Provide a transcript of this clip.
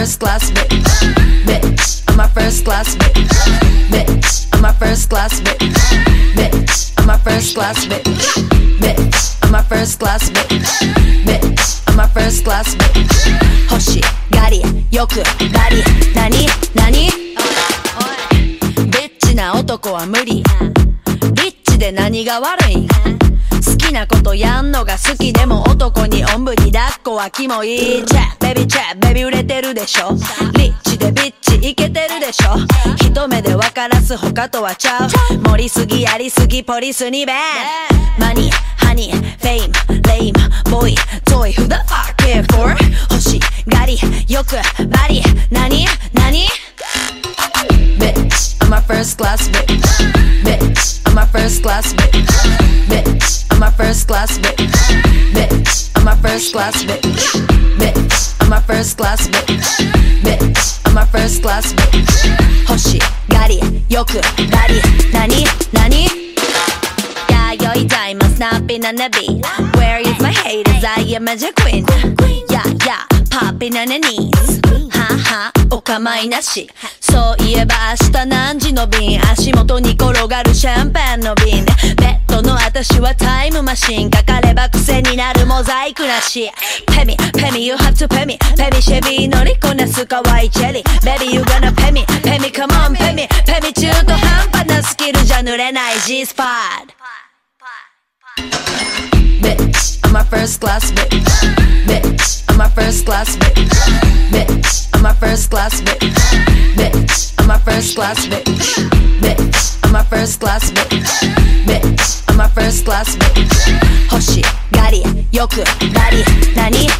class bitch. Bitch, I'm a first class bitch. Bitch, I'm a first class bitch. Bitch, I'm a first class bitch. Bitch, I'm a first class bitch. Bitch, I'm a first class bitch. 欲しがりよくがり何何ビッチな男は無理リッチで何が悪いん好 なことやんのが好きでも男におんぶに抱っこはキモいチェベビーチェベビ売れてるでしょ？リッチでビッチイケてるでしょ？一目で分からす他とはちゃう？盛りすぎやりすぎポリスにベンマニハニーフェイムレイムボーイトイ Who the fuck care for? 欲しがりよくバリ何？何？Bitch, I'm a first class. Bitch, first class bitch. Bitch, I'm a first class bitch. Bitch, I'm a first class bitch. Bitch, I'm a first class bitch. 欲しがりよくバリ何何弥生タイムスナッピーなネビ Where is my haters? I am a j Queen Yeah, yeah, popping on the knees ははお構いなしそういえば明日何時の便足元に転がるシャンパンの瓶ベッドの私はタイムマシンかかれば癖になるモザイクなしペミペミ you have to ペミペミシェビー乗りこなす可愛いチェリー Baby you gonna ペミペミ come on ペミペミ中途半端なスキルじゃ濡れない G スパー Bitch, I'm a first class bitch. Bitch, I'm a first class bitch. Bitch, I'm a first class bitch. Bitch, I'm a first class bitch. Bitch, I'm a first class bitch. Bitch, I'm a first class bitch. 欲しがりよくバリ何何